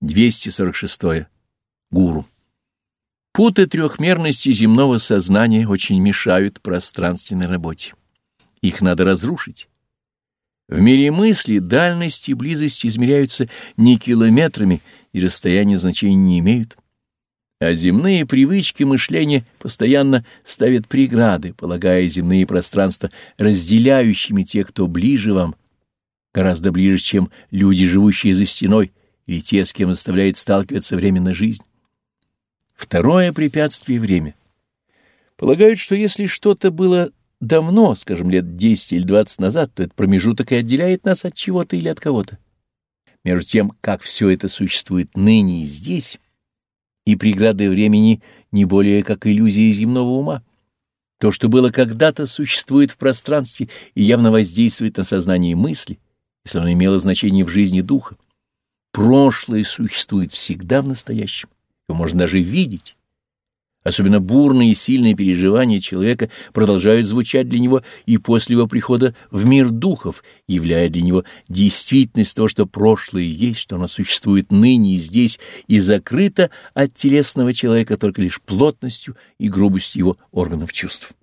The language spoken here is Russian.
246. Гуру. Путы трехмерности земного сознания очень мешают пространственной работе. Их надо разрушить. В мире мысли дальность и близость измеряются не километрами, и расстояния значения не имеют. А земные привычки мышления постоянно ставят преграды, полагая земные пространства разделяющими тех, кто ближе вам, гораздо ближе, чем люди, живущие за стеной, или те, с кем заставляет сталкиваться временно жизнь. Второе препятствие — время. Полагают, что если что-то было давно, скажем, лет 10 или 20 назад, то этот промежуток и отделяет нас от чего-то или от кого-то. Между тем, как все это существует ныне и здесь, и преграды времени не более как иллюзия земного ума. То, что было когда-то, существует в пространстве и явно воздействует на сознание мысли, если оно имело значение в жизни духа. Прошлое существует всегда в настоящем его можно даже видеть. Особенно бурные и сильные переживания человека продолжают звучать для него и после его прихода в мир духов, являя для него действительность того, что прошлое есть, что оно существует ныне и здесь, и закрыто от телесного человека только лишь плотностью и грубостью его органов чувств.